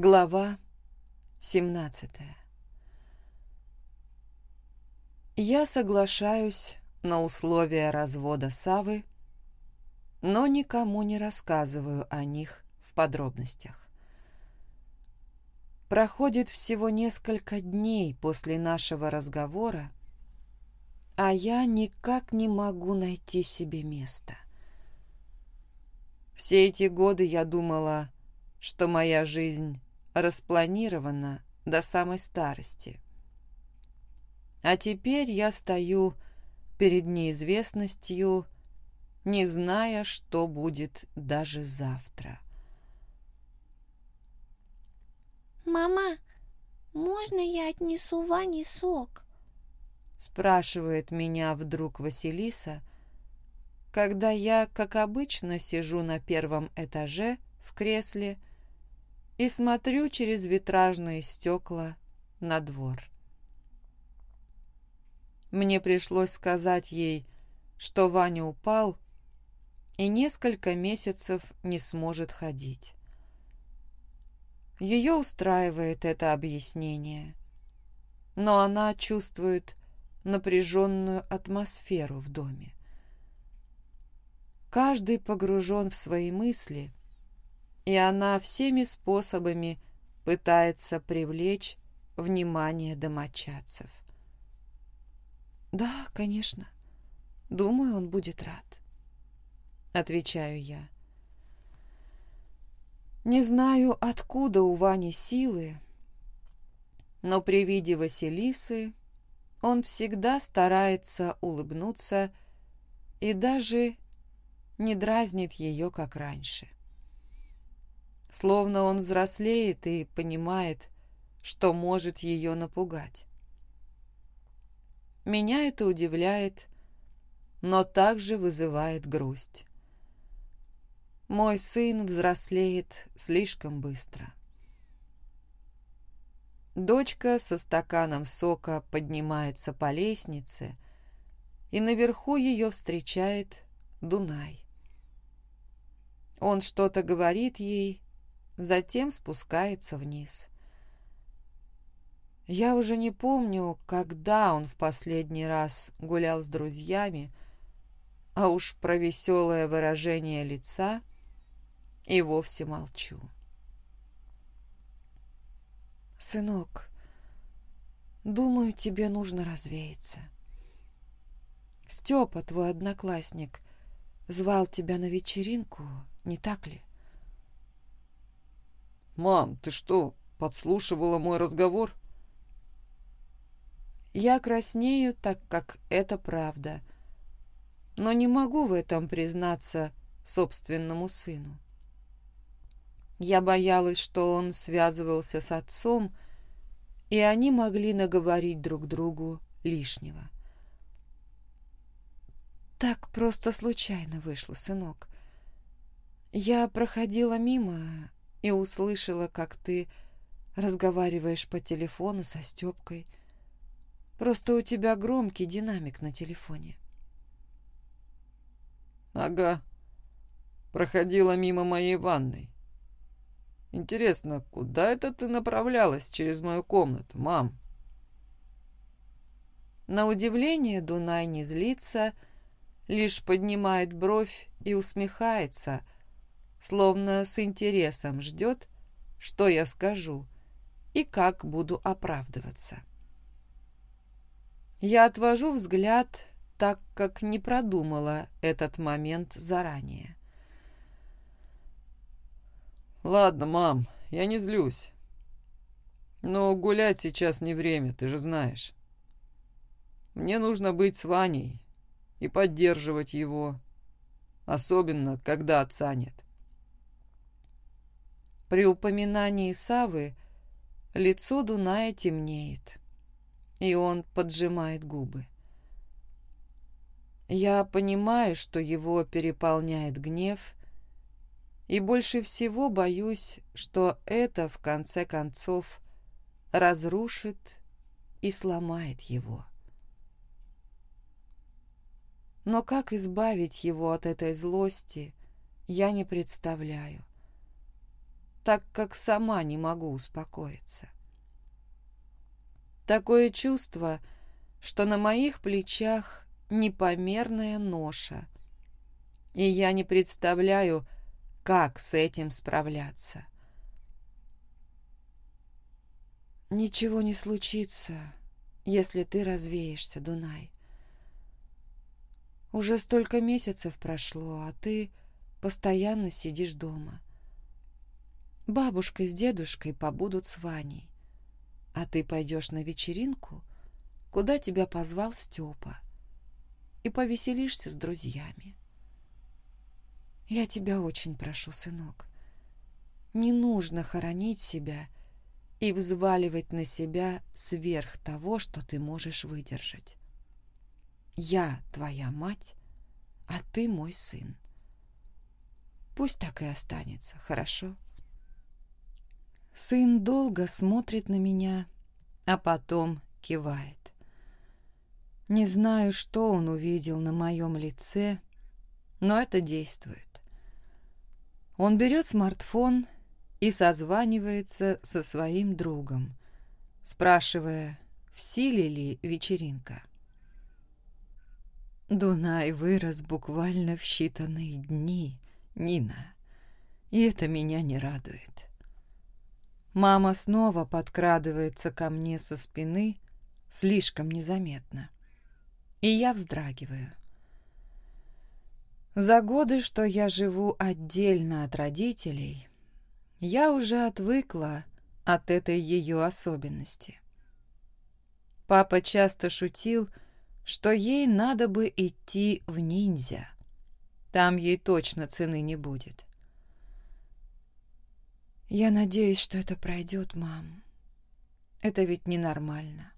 Глава 17 Я соглашаюсь на условия развода Савы, но никому не рассказываю о них в подробностях. Проходит всего несколько дней после нашего разговора, а я никак не могу найти себе места. Все эти годы я думала, что моя жизнь распланирована до самой старости. А теперь я стою перед неизвестностью, не зная, что будет даже завтра. «Мама, можно я отнесу Ване сок?» спрашивает меня вдруг Василиса, когда я, как обычно, сижу на первом этаже в кресле и смотрю через витражные стекла на двор. Мне пришлось сказать ей, что Ваня упал и несколько месяцев не сможет ходить. Ее устраивает это объяснение, но она чувствует напряженную атмосферу в доме. Каждый погружен в свои мысли, и она всеми способами пытается привлечь внимание домочадцев. «Да, конечно. Думаю, он будет рад», — отвечаю я. Не знаю, откуда у Вани силы, но при виде Василисы он всегда старается улыбнуться и даже не дразнит ее, как раньше. Словно он взрослеет и понимает, что может ее напугать. Меня это удивляет, но также вызывает грусть. Мой сын взрослеет слишком быстро. Дочка со стаканом сока поднимается по лестнице, и наверху ее встречает Дунай. Он что-то говорит ей, затем спускается вниз. Я уже не помню, когда он в последний раз гулял с друзьями, а уж про веселое выражение лица и вовсе молчу. «Сынок, думаю, тебе нужно развеяться. Степа, твой одноклассник, звал тебя на вечеринку, не так ли?» «Мам, ты что, подслушивала мой разговор?» Я краснею, так как это правда, но не могу в этом признаться собственному сыну. Я боялась, что он связывался с отцом, и они могли наговорить друг другу лишнего. «Так просто случайно вышло, сынок. Я проходила мимо, и услышала, как ты разговариваешь по телефону со Степкой. Просто у тебя громкий динамик на телефоне. Ага. Проходила мимо моей ванной. Интересно, куда это ты направлялась через мою комнату, мам? На удивление Дунай не злится, лишь поднимает бровь и усмехается — словно с интересом ждет, что я скажу и как буду оправдываться. Я отвожу взгляд, так как не продумала этот момент заранее. «Ладно, мам, я не злюсь. Но гулять сейчас не время, ты же знаешь. Мне нужно быть с Ваней и поддерживать его, особенно когда отца нет. При упоминании Савы лицо Дуная темнеет, и он поджимает губы. Я понимаю, что его переполняет гнев, и больше всего боюсь, что это, в конце концов, разрушит и сломает его. Но как избавить его от этой злости, я не представляю так как сама не могу успокоиться. Такое чувство, что на моих плечах непомерная ноша, и я не представляю, как с этим справляться. Ничего не случится, если ты развеешься, Дунай. Уже столько месяцев прошло, а ты постоянно сидишь дома. Бабушка с дедушкой побудут с Ваней, а ты пойдешь на вечеринку, куда тебя позвал Степа, и повеселишься с друзьями. Я тебя очень прошу, сынок, не нужно хоронить себя и взваливать на себя сверх того, что ты можешь выдержать. Я твоя мать, а ты мой сын. Пусть так и останется, хорошо? Сын долго смотрит на меня, а потом кивает. Не знаю, что он увидел на моем лице, но это действует. Он берет смартфон и созванивается со своим другом, спрашивая, в силе ли вечеринка. Дунай вырос буквально в считанные дни, Нина, и это меня не радует. Мама снова подкрадывается ко мне со спины, слишком незаметно, и я вздрагиваю. За годы, что я живу отдельно от родителей, я уже отвыкла от этой ее особенности. Папа часто шутил, что ей надо бы идти в ниндзя. Там ей точно цены не будет. Я надеюсь, что это пройдет, мам. Это ведь ненормально.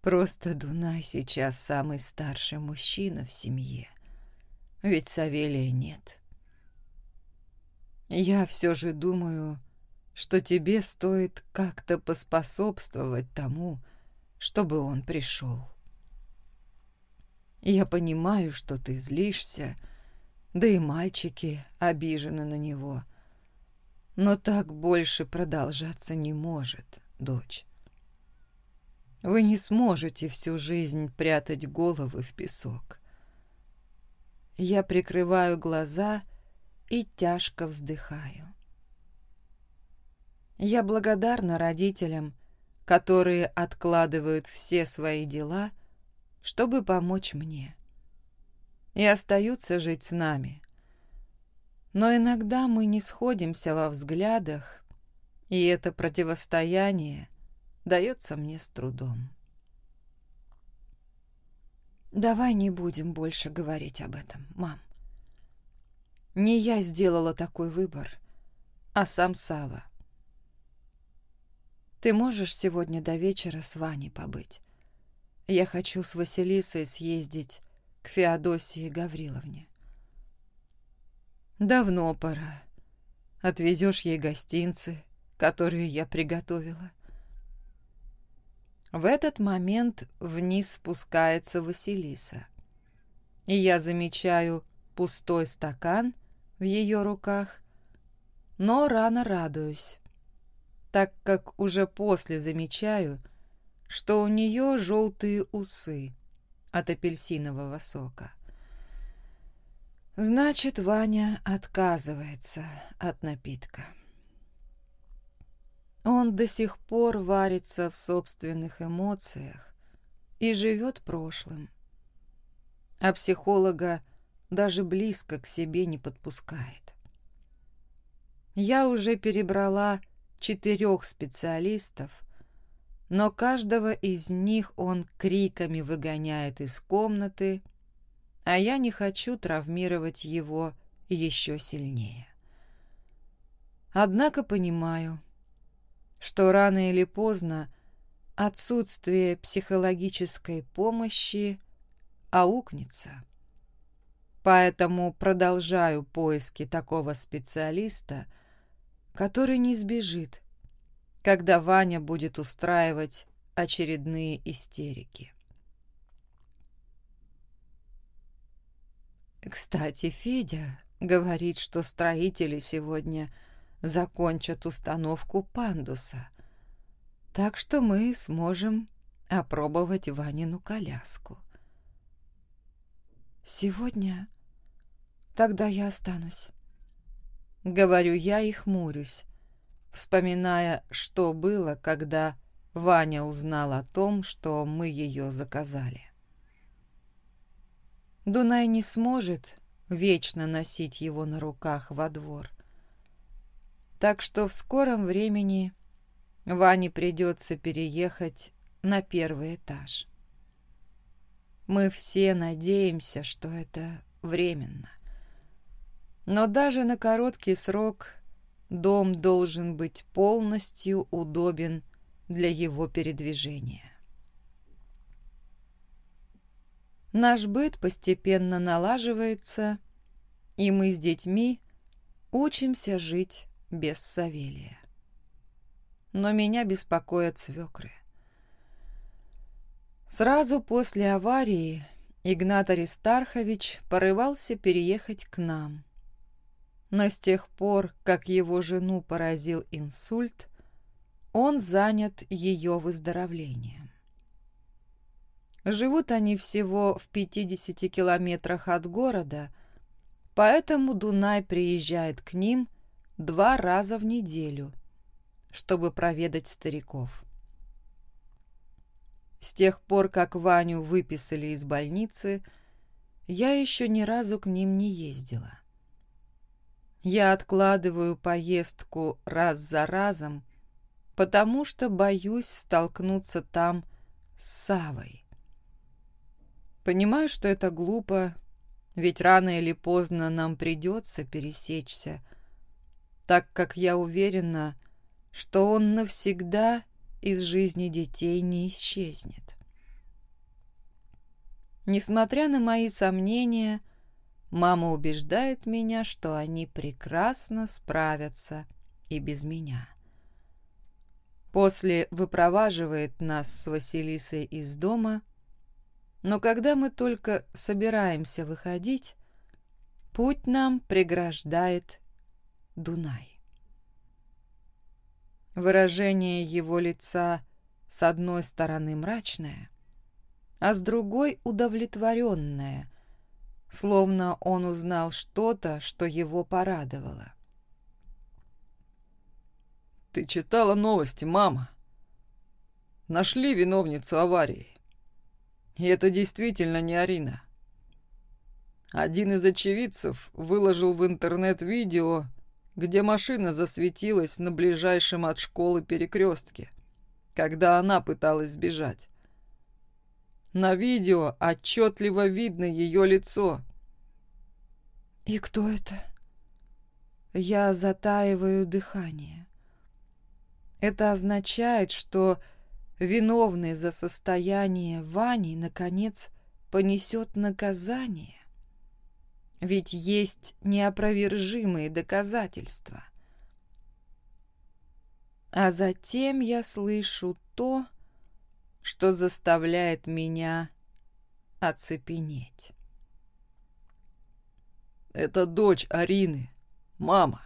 Просто Дунай сейчас самый старший мужчина в семье. Ведь Савелия нет. Я все же думаю, что тебе стоит как-то поспособствовать тому, чтобы он пришел. Я понимаю, что ты злишься, да и мальчики обижены на него. Но так больше продолжаться не может, дочь. Вы не сможете всю жизнь прятать головы в песок. Я прикрываю глаза и тяжко вздыхаю. Я благодарна родителям, которые откладывают все свои дела, чтобы помочь мне. И остаются жить с нами. Но иногда мы не сходимся во взглядах, и это противостояние дается мне с трудом. Давай не будем больше говорить об этом, мам. Не я сделала такой выбор, а сам Сава. Ты можешь сегодня до вечера с Ваней побыть? Я хочу с Василисой съездить к Феодосии Гавриловне. Давно пора. Отвезешь ей гостинцы, которые я приготовила. В этот момент вниз спускается Василиса. И я замечаю пустой стакан — в ее руках, но рано радуюсь, так как уже после замечаю, что у нее желтые усы от апельсинового сока. Значит, Ваня отказывается от напитка. Он до сих пор варится в собственных эмоциях и живет прошлым. А психолога даже близко к себе не подпускает. Я уже перебрала четырех специалистов, но каждого из них он криками выгоняет из комнаты, а я не хочу травмировать его еще сильнее. Однако понимаю, что рано или поздно отсутствие психологической помощи аукнется поэтому продолжаю поиски такого специалиста, который не сбежит, когда Ваня будет устраивать очередные истерики. Кстати, Федя говорит, что строители сегодня закончат установку пандуса, так что мы сможем опробовать Ванину коляску. Сегодня тогда я останусь. Говорю я и хмурюсь, вспоминая, что было, когда Ваня узнал о том, что мы ее заказали. Дунай не сможет вечно носить его на руках во двор. Так что в скором времени Ване придется переехать на первый этаж. Мы все надеемся, что это временно. Но даже на короткий срок дом должен быть полностью удобен для его передвижения. Наш быт постепенно налаживается, и мы с детьми учимся жить без Савелия. Но меня беспокоят свекры. Сразу после аварии Игнат Аристархович порывался переехать к нам. Но с тех пор, как его жену поразил инсульт, он занят ее выздоровлением. Живут они всего в 50 километрах от города, поэтому Дунай приезжает к ним два раза в неделю, чтобы проведать стариков. С тех пор, как Ваню выписали из больницы, я еще ни разу к ним не ездила. Я откладываю поездку раз за разом, потому что боюсь столкнуться там с Савой. Понимаю, что это глупо, ведь рано или поздно нам придется пересечься, так как я уверена, что он навсегда из жизни детей не исчезнет. Несмотря на мои сомнения, мама убеждает меня, что они прекрасно справятся и без меня. После выпроваживает нас с Василисой из дома – но когда мы только собираемся выходить, путь нам преграждает Дунай. Выражение его лица с одной стороны мрачное, а с другой удовлетворенное, словно он узнал что-то, что его порадовало. «Ты читала новости, мама? Нашли виновницу аварии?» И это действительно не Арина. Один из очевидцев выложил в интернет видео, где машина засветилась на ближайшем от школы перекрестке, когда она пыталась сбежать. На видео отчетливо видно ее лицо. «И кто это?» Я затаиваю дыхание. Это означает, что виновный за состояние Вани, наконец, понесет наказание. Ведь есть неопровержимые доказательства. А затем я слышу то, что заставляет меня оцепенеть. «Это дочь Арины, мама.